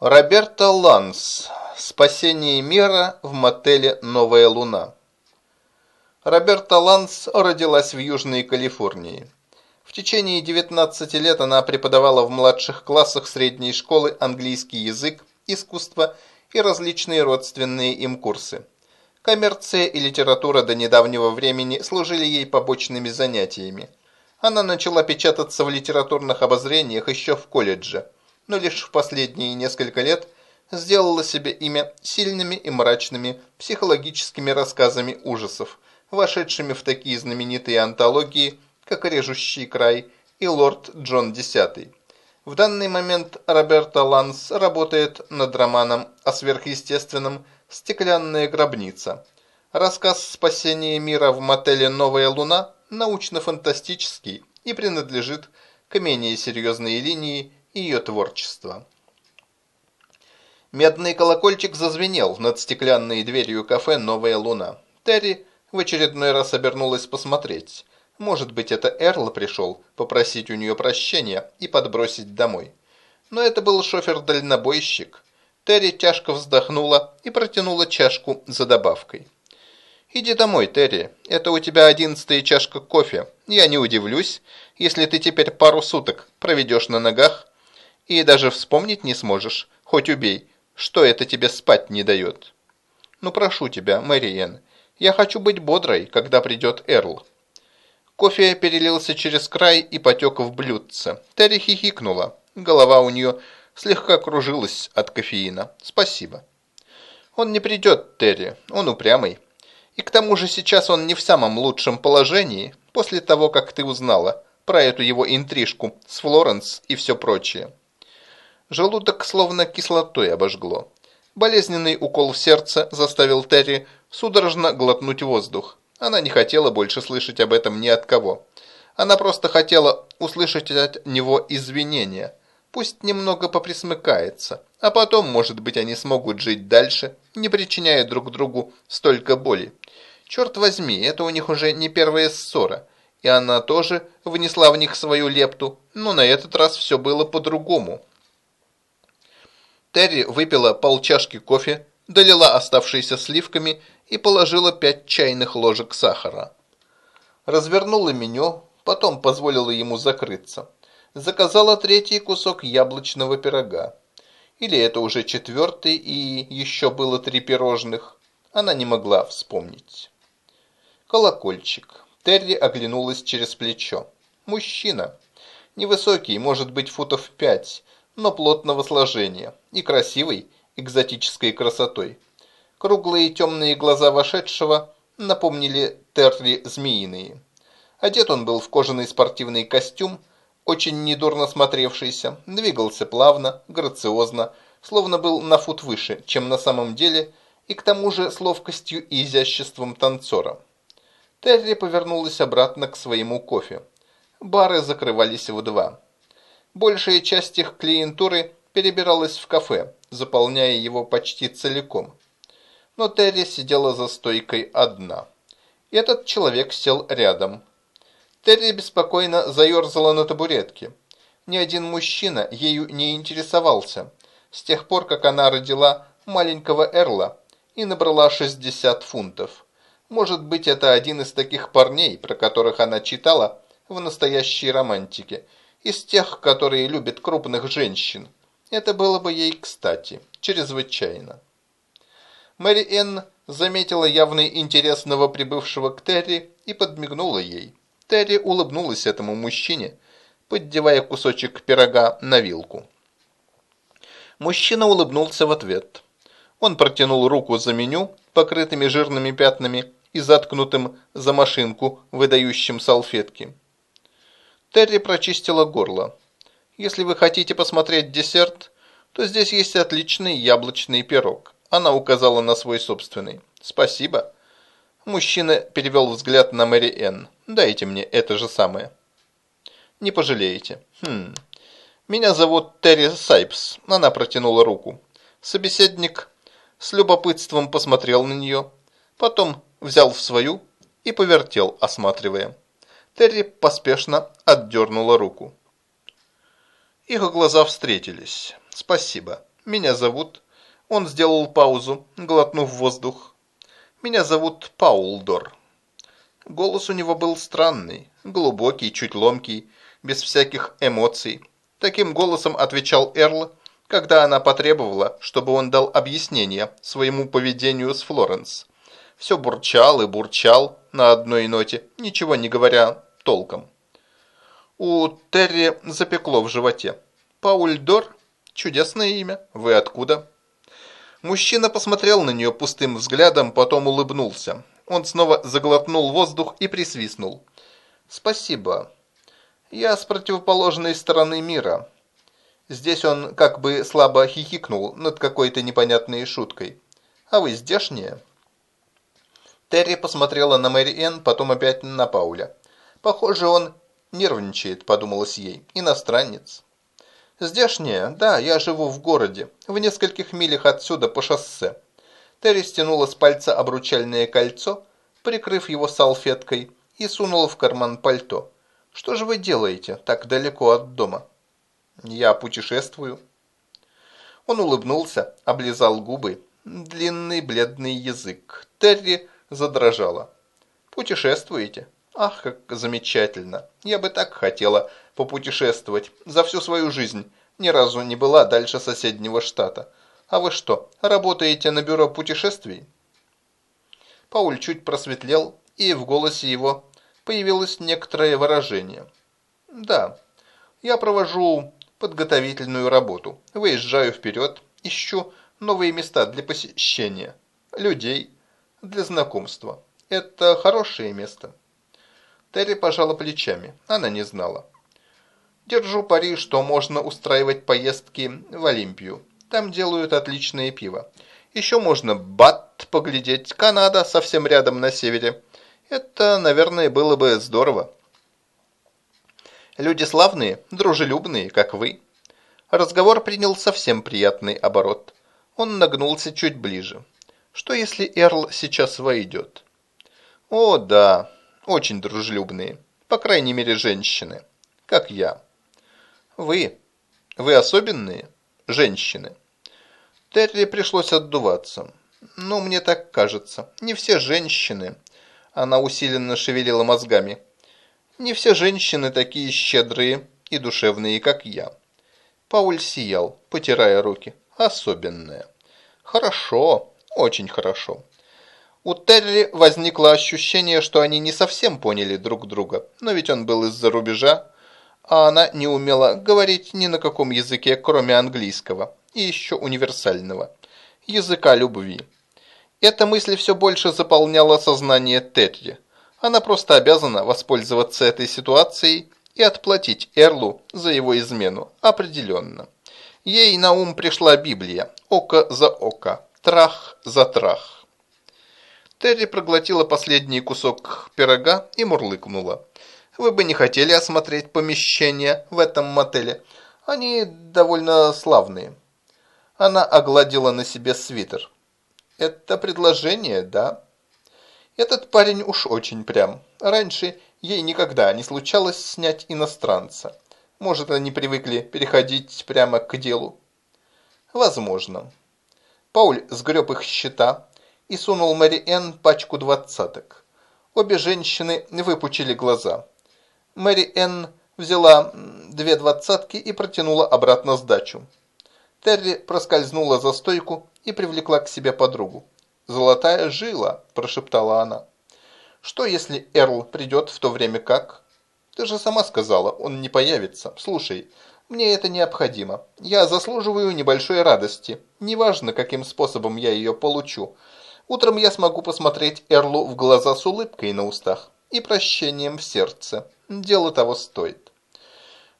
Роберта Ланс. Спасение мира в мотеле «Новая луна». Роберта Ланс родилась в Южной Калифорнии. В течение 19 лет она преподавала в младших классах средней школы английский язык, искусство и различные родственные им курсы. Коммерция и литература до недавнего времени служили ей побочными занятиями. Она начала печататься в литературных обозрениях еще в колледже – но лишь в последние несколько лет сделала себе имя сильными и мрачными психологическими рассказами ужасов, вошедшими в такие знаменитые антологии, как «Режущий край» и «Лорд Джон X». В данный момент Роберта Ланс работает над романом о сверхъестественном «Стеклянная гробница». Рассказ «Спасение мира в мотеле «Новая луна» научно-фантастический и принадлежит к менее серьезной линии ее творчества. Медный колокольчик зазвенел над стеклянной дверью кафе «Новая луна». Терри в очередной раз обернулась посмотреть. Может быть, это Эрл пришел попросить у нее прощения и подбросить домой. Но это был шофер-дальнобойщик. Терри тяжко вздохнула и протянула чашку за добавкой. «Иди домой, Терри. Это у тебя одиннадцатая чашка кофе. Я не удивлюсь, если ты теперь пару суток проведешь на ногах и даже вспомнить не сможешь, хоть убей, что это тебе спать не дает. Ну прошу тебя, Мэриэн, я хочу быть бодрой, когда придет Эрл. Кофе перелился через край и потек в блюдце. Терри хихикнула. Голова у нее слегка кружилась от кофеина. Спасибо. Он не придет, Терри. Он упрямый. И к тому же сейчас он не в самом лучшем положении, после того, как ты узнала про эту его интрижку с Флоренс и все прочее. Желудок словно кислотой обожгло. Болезненный укол в сердце заставил Терри судорожно глотнуть воздух. Она не хотела больше слышать об этом ни от кого. Она просто хотела услышать от него извинения. Пусть немного поприсмыкается, а потом, может быть, они смогут жить дальше, не причиняя друг другу столько боли. Черт возьми, это у них уже не первая ссора. И она тоже внесла в них свою лепту, но на этот раз все было по-другому. Терри выпила полчашки кофе, долила оставшиеся сливками и положила пять чайных ложек сахара. Развернула меню, потом позволила ему закрыться. Заказала третий кусок яблочного пирога. Или это уже четвертый и еще было три пирожных. Она не могла вспомнить. Колокольчик. Терри оглянулась через плечо. Мужчина. Невысокий, может быть, футов пять, но плотного сложения и красивой, экзотической красотой. Круглые темные глаза вошедшего напомнили Терри змеиные. Одет он был в кожаный спортивный костюм, очень недурно смотревшийся, двигался плавно, грациозно, словно был на фут выше, чем на самом деле, и к тому же с ловкостью и изяществом танцора. Терри повернулась обратно к своему кофе. Бары закрывались в два. Большая часть их клиентуры перебиралась в кафе, заполняя его почти целиком. Но Терри сидела за стойкой одна. Этот человек сел рядом. Терри беспокойно заерзала на табуретке. Ни один мужчина ею не интересовался, с тех пор, как она родила маленького Эрла и набрала 60 фунтов. Может быть, это один из таких парней, про которых она читала в настоящей романтике – из тех, которые любят крупных женщин. Это было бы ей кстати, чрезвычайно. Мэри Энн заметила явный интерес новоприбывшего к Терри и подмигнула ей. Терри улыбнулась этому мужчине, поддевая кусочек пирога на вилку. Мужчина улыбнулся в ответ. Он протянул руку за меню, покрытыми жирными пятнами и заткнутым за машинку, выдающим салфетки. Терри прочистила горло. «Если вы хотите посмотреть десерт, то здесь есть отличный яблочный пирог». Она указала на свой собственный. «Спасибо». Мужчина перевел взгляд на Мэри Энн. «Дайте мне это же самое». «Не пожалеете». «Хм. Меня зовут Терри Сайпс». Она протянула руку. Собеседник с любопытством посмотрел на нее, потом взял в свою и повертел, осматривая. Терри поспешно отдернула руку. Их глаза встретились. «Спасибо. Меня зовут...» Он сделал паузу, глотнув воздух. «Меня зовут Паулдор». Голос у него был странный, глубокий, чуть ломкий, без всяких эмоций. Таким голосом отвечал Эрл, когда она потребовала, чтобы он дал объяснение своему поведению с Флоренс. Все бурчал и бурчал на одной ноте, ничего не говоря толком. У Терри запекло в животе. «Паульдор? Чудесное имя. Вы откуда?» Мужчина посмотрел на нее пустым взглядом, потом улыбнулся. Он снова заглотнул воздух и присвистнул. «Спасибо. Я с противоположной стороны мира». Здесь он как бы слабо хихикнул над какой-то непонятной шуткой. «А вы здешние?» Терри посмотрела на Мэри Энн, потом опять на Пауля. «Похоже, он нервничает», – подумалось ей. «Иностранец». «Здешняя? Да, я живу в городе, в нескольких милях отсюда по шоссе. Терри стянула с пальца обручальное кольцо, прикрыв его салфеткой, и сунула в карман пальто. «Что же вы делаете так далеко от дома?» «Я путешествую». Он улыбнулся, облизал губы. Длинный бледный язык. Терри задрожала. «Путешествуете? Ах, как замечательно! Я бы так хотела попутешествовать за всю свою жизнь. Ни разу не была дальше соседнего штата. А вы что, работаете на бюро путешествий?» Пауль чуть просветлел, и в голосе его появилось некоторое выражение. «Да, я провожу подготовительную работу, выезжаю вперед, ищу новые места для посещения, людей, для знакомства. Это хорошее место». Терри пожала плечами, она не знала. «Держу пари, что можно устраивать поездки в Олимпию. Там делают отличное пиво. Еще можно Бат поглядеть. Канада совсем рядом на севере. Это, наверное, было бы здорово. Люди славные, дружелюбные, как вы. Разговор принял совсем приятный оборот. Он нагнулся чуть ближе. Что если Эрл сейчас войдет? О, да, очень дружелюбные. По крайней мере, женщины. Как я. Вы. Вы особенные? женщины. Терри пришлось отдуваться. Ну, мне так кажется. Не все женщины. Она усиленно шевелила мозгами. Не все женщины такие щедрые и душевные, как я. Пауль сиял, потирая руки. Особенная. Хорошо, очень хорошо. У Терри возникло ощущение, что они не совсем поняли друг друга, но ведь он был из-за рубежа, а она не умела говорить ни на каком языке, кроме английского, и еще универсального – языка любви. Эта мысль все больше заполняла сознание Терри. Она просто обязана воспользоваться этой ситуацией и отплатить Эрлу за его измену, определенно. Ей на ум пришла Библия «Око за око, трах за трах». Терри проглотила последний кусок пирога и мурлыкнула. Вы бы не хотели осмотреть помещения в этом мотеле. Они довольно славные. Она огладила на себе свитер. Это предложение, да? Этот парень уж очень прям. Раньше ей никогда не случалось снять иностранца. Может, они привыкли переходить прямо к делу? Возможно. Пауль сгреб их счета и сунул Мэри Энн пачку двадцаток. Обе женщины выпучили глаза. Мэри Энн взяла две двадцатки и протянула обратно сдачу. Терри проскользнула за стойку и привлекла к себе подругу. «Золотая жила», – прошептала она. «Что, если Эрл придет в то время как?» «Ты же сама сказала, он не появится. Слушай, мне это необходимо. Я заслуживаю небольшой радости. Неважно, каким способом я ее получу. Утром я смогу посмотреть Эрлу в глаза с улыбкой на устах и прощением в сердце. Дело того стоит.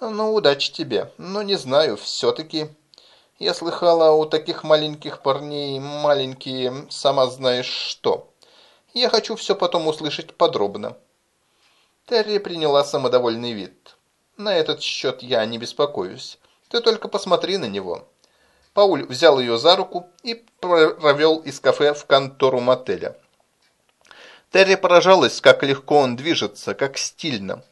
Ну, удачи тебе. Но не знаю, все-таки... Я слыхала, у таких маленьких парней маленькие, сама знаешь что. Я хочу все потом услышать подробно. Терри приняла самодовольный вид. На этот счет я не беспокоюсь. Ты только посмотри на него. Пауль взял ее за руку и провел из кафе в контору мотеля. Терри поражалась, как легко он движется, как стильно.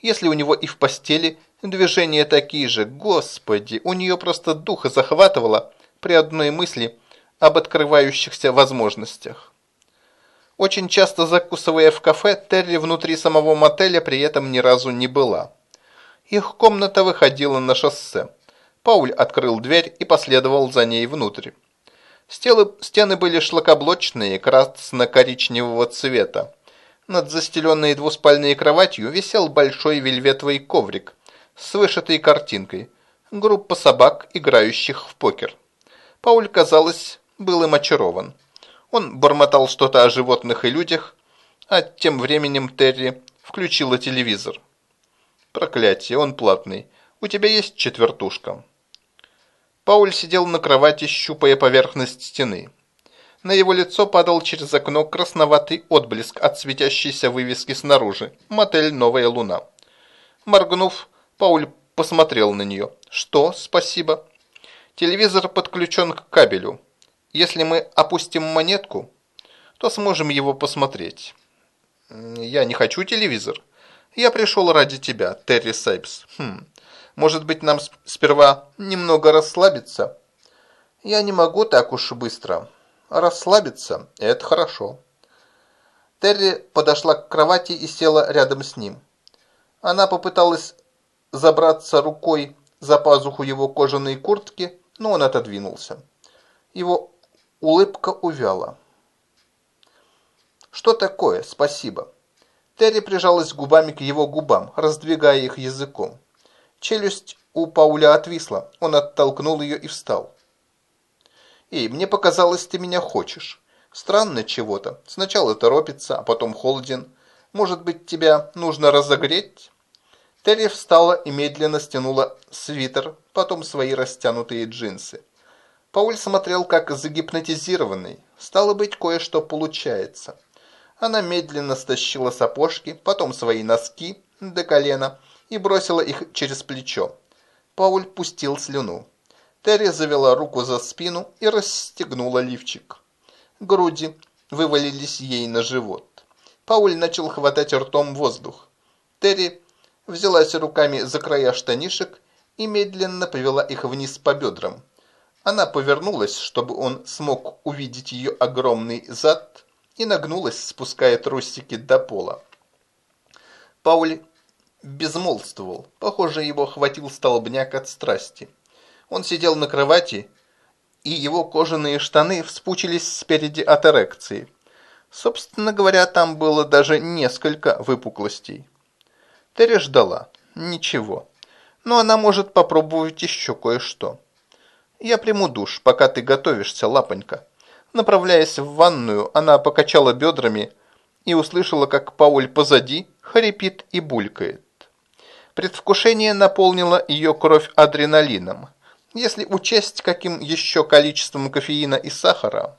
Если у него и в постели движения такие же, господи, у нее просто духа захватывало при одной мысли об открывающихся возможностях. Очень часто закусывая в кафе, Терри внутри самого мотеля при этом ни разу не была. Их комната выходила на шоссе. Пауль открыл дверь и последовал за ней внутрь. Стелы, стены были шлакоблочные, красно-коричневого цвета. Над застеленной двуспальной кроватью висел большой вельветовый коврик с вышитой картинкой. Группа собак, играющих в покер. Пауль, казалось, был им очарован. Он бормотал что-то о животных и людях, а тем временем Терри включила телевизор. Проклятие, он платный. У тебя есть четвертушка?» Пауль сидел на кровати, щупая поверхность стены. На его лицо падал через окно красноватый отблеск от светящейся вывески снаружи. Мотель «Новая луна». Моргнув, Пауль посмотрел на нее. «Что? Спасибо». Телевизор подключен к кабелю. Если мы опустим монетку, то сможем его посмотреть. Я не хочу телевизор. Я пришел ради тебя, Терри Сайпс. Хм, может быть, нам сперва немного расслабиться? Я не могу так уж быстро. Расслабиться – это хорошо. Терри подошла к кровати и села рядом с ним. Она попыталась забраться рукой за пазуху его кожаной куртки, но он отодвинулся. Его улыбка увяла. «Что такое? Спасибо». Терри прижалась губами к его губам, раздвигая их языком. Челюсть у Пауля отвисла, он оттолкнул ее и встал. «Эй, мне показалось, ты меня хочешь. Странно чего-то. Сначала торопится, а потом холоден. Может быть, тебя нужно разогреть?» Терри встала и медленно стянула свитер, потом свои растянутые джинсы. Пауль смотрел как загипнотизированный. Стало быть, кое-что получается. Она медленно стащила сапожки, потом свои носки до колена и бросила их через плечо. Пауль пустил слюну. Терри завела руку за спину и расстегнула лифчик. Груди вывалились ей на живот. Пауль начал хватать ртом воздух. Терри взялась руками за края штанишек и медленно повела их вниз по бедрам. Она повернулась, чтобы он смог увидеть ее огромный зад, и нагнулась, спуская трусики до пола. Пауль безмолвствовал. Похоже, его хватил столбняк от страсти. Он сидел на кровати, и его кожаные штаны вспучились спереди от эрекции. Собственно говоря, там было даже несколько выпуклостей. Терри ждала. Ничего. Но она может попробовать еще кое-что. Я приму душ, пока ты готовишься, лапонька. Направляясь в ванную, она покачала бедрами и услышала, как Пауль позади хрипит и булькает. Предвкушение наполнило ее кровь адреналином. Если учесть, каким еще количеством кофеина и сахара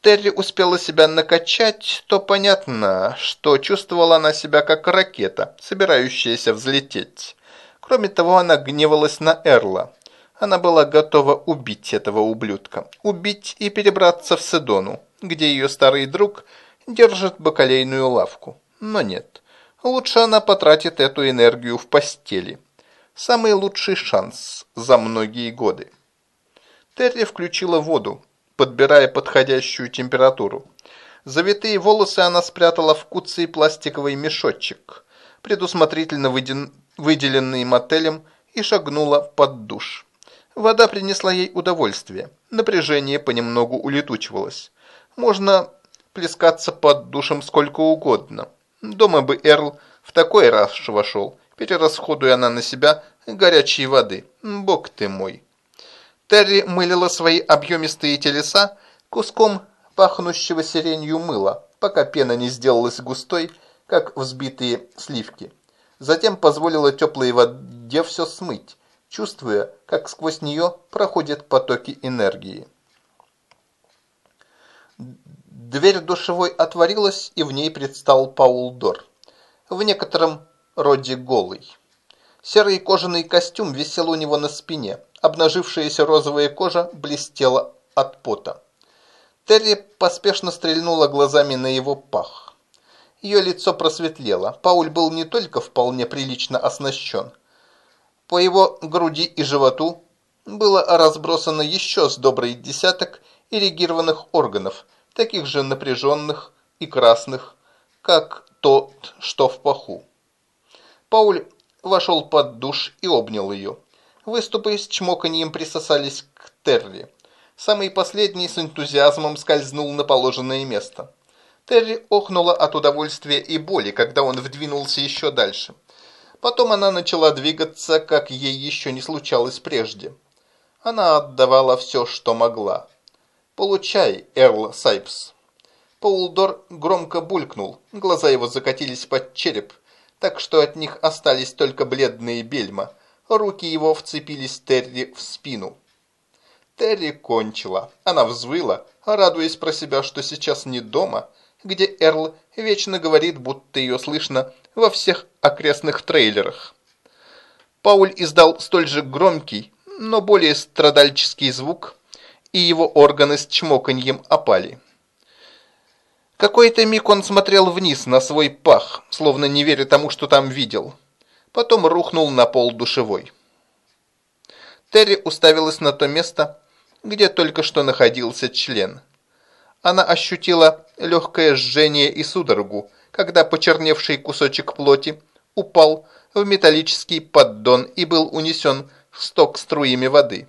Терри успела себя накачать, то понятно, что чувствовала она себя как ракета, собирающаяся взлететь. Кроме того, она гневалась на Эрла. Она была готова убить этого ублюдка. Убить и перебраться в Седону, где ее старый друг держит бакалейную лавку. Но нет. Лучше она потратит эту энергию в постели. Самый лучший шанс за многие годы. Терри включила воду, подбирая подходящую температуру. Завитые волосы она спрятала в куцый пластиковый мешочек, предусмотрительно выделенный мотелем, и шагнула под душ. Вода принесла ей удовольствие. Напряжение понемногу улетучивалось. Можно плескаться под душем сколько угодно. Дома бы Эрл в такой раз вошел, перерасходуя она на себя горячей воды. Бог ты мой. Терри мылила свои объемистые телеса куском пахнущего сиренью мыла, пока пена не сделалась густой, как взбитые сливки. Затем позволила теплой воде все смыть, чувствуя, как сквозь нее проходят потоки энергии. Дверь душевой отворилась, и в ней предстал Паул Дор. В некотором роде голый. Серый кожаный костюм висел у него на спине. Обнажившаяся розовая кожа блестела от пота. Терри поспешно стрельнула глазами на его пах. Ее лицо просветлело. Пауль был не только вполне прилично оснащен, по его груди и животу было разбросано еще с добрый десяток ирригированных органов, таких же напряженных и красных, как тот, что в паху. Пауль вошел под душ и обнял ее. Выступы с чмоканьем присосались к Терри. Самый последний с энтузиазмом скользнул на положенное место. Терри охнула от удовольствия и боли, когда он вдвинулся еще дальше. Потом она начала двигаться, как ей еще не случалось прежде. Она отдавала все, что могла. «Получай, Эрл Сайпс». Паулдор громко булькнул, глаза его закатились под череп, так что от них остались только бледные бельма. Руки его вцепились Терри в спину. Терри кончила. Она взвыла, радуясь про себя, что сейчас не дома, где Эрл вечно говорит, будто ее слышно во всех окрестных трейлерах. Пауль издал столь же громкий, но более страдальческий звук, и его органы с чмоканьем опали. Какой-то миг он смотрел вниз на свой пах, словно не веря тому, что там видел. Потом рухнул на пол душевой. Терри уставилась на то место, где только что находился член. Она ощутила легкое жжение и судорогу, когда почерневший кусочек плоти упал в металлический поддон и был унесен в сток струями воды.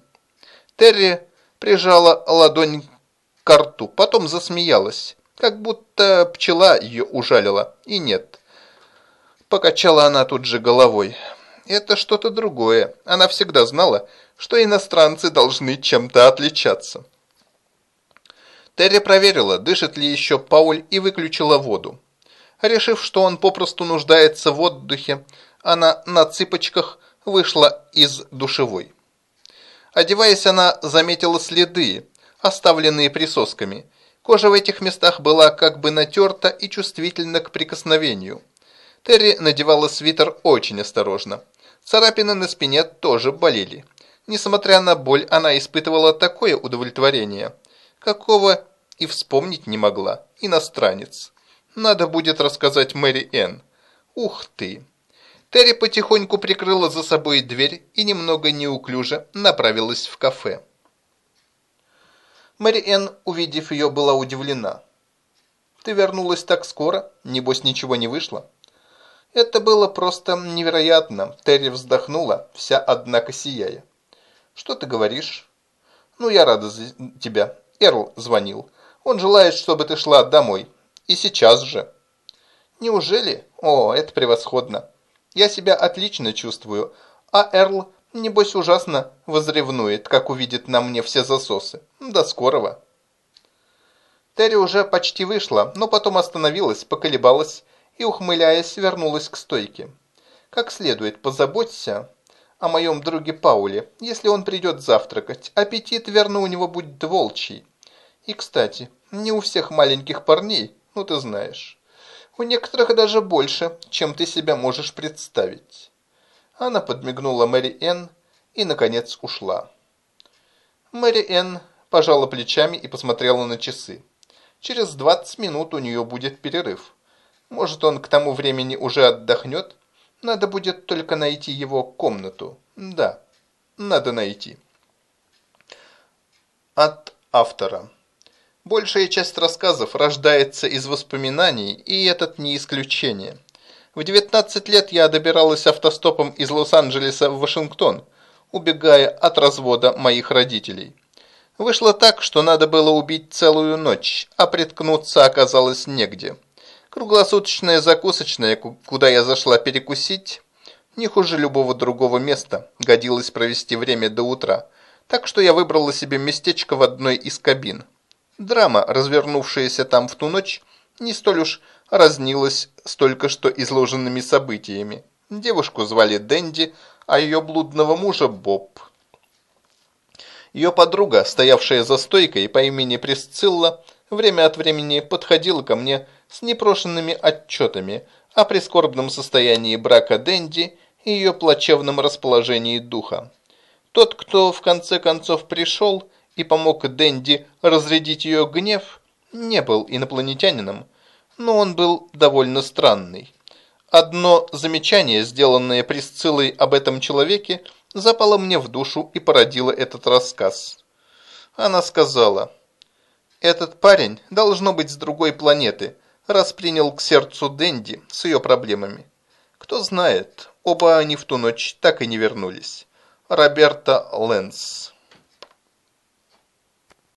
Терри прижала ладонь к рту, потом засмеялась, как будто пчела ее ужалила, и нет. Покачала она тут же головой. Это что-то другое. Она всегда знала, что иностранцы должны чем-то отличаться. Терри проверила, дышит ли еще Пауль, и выключила воду. Решив, что он попросту нуждается в отдыхе, она на цыпочках вышла из душевой. Одеваясь, она заметила следы, оставленные присосками. Кожа в этих местах была как бы натерта и чувствительна к прикосновению. Терри надевала свитер очень осторожно. Царапины на спине тоже болели. Несмотря на боль, она испытывала такое удовлетворение, какого и вспомнить не могла. Иностранец. Надо будет рассказать Мэри Энн. Ух ты! Терри потихоньку прикрыла за собой дверь и немного неуклюже направилась в кафе. Мэри Энн, увидев ее, была удивлена. «Ты вернулась так скоро? Небось, ничего не вышло?» Это было просто невероятно. Терри вздохнула, вся однако сияя. «Что ты говоришь?» «Ну, я рада за тебя. Эрл звонил. Он желает, чтобы ты шла домой. И сейчас же». «Неужели? О, это превосходно. Я себя отлично чувствую. А Эрл, небось, ужасно возревнует, как увидит на мне все засосы. До скорого». Терри уже почти вышла, но потом остановилась, поколебалась и, ухмыляясь, вернулась к стойке. «Как следует позаботься о моем друге Пауле, если он придет завтракать. Аппетит, верно, у него будет волчий. И, кстати, не у всех маленьких парней, ну ты знаешь. У некоторых даже больше, чем ты себя можешь представить». Она подмигнула Мэри Энн и, наконец, ушла. Мэри Энн пожала плечами и посмотрела на часы. Через 20 минут у нее будет перерыв. Может, он к тому времени уже отдохнет? Надо будет только найти его комнату. Да, надо найти. От автора. Большая часть рассказов рождается из воспоминаний, и этот не исключение. В 19 лет я добиралась автостопом из Лос-Анджелеса в Вашингтон, убегая от развода моих родителей. Вышло так, что надо было убить целую ночь, а приткнуться оказалось негде. Круглосуточная закусочная, куда я зашла перекусить, не хуже любого другого места, годилось провести время до утра, так что я выбрала себе местечко в одной из кабин. Драма, развернувшаяся там в ту ночь, не столь уж разнилась с только что изложенными событиями. Девушку звали Дэнди, а ее блудного мужа Боб. Ее подруга, стоявшая за стойкой по имени Присцилла, время от времени подходила ко мне с непрошенными отчетами о прискорбном состоянии брака Дэнди и ее плачевном расположении духа. Тот, кто в конце концов пришел и помог Дэнди разрядить ее гнев, не был инопланетянином, но он был довольно странный. Одно замечание, сделанное Присциллой об этом человеке, запала мне в душу и породила этот рассказ. Она сказала, «Этот парень должно быть с другой планеты, раз принял к сердцу Дэнди с ее проблемами. Кто знает, оба они в ту ночь так и не вернулись. Роберта Лэнс».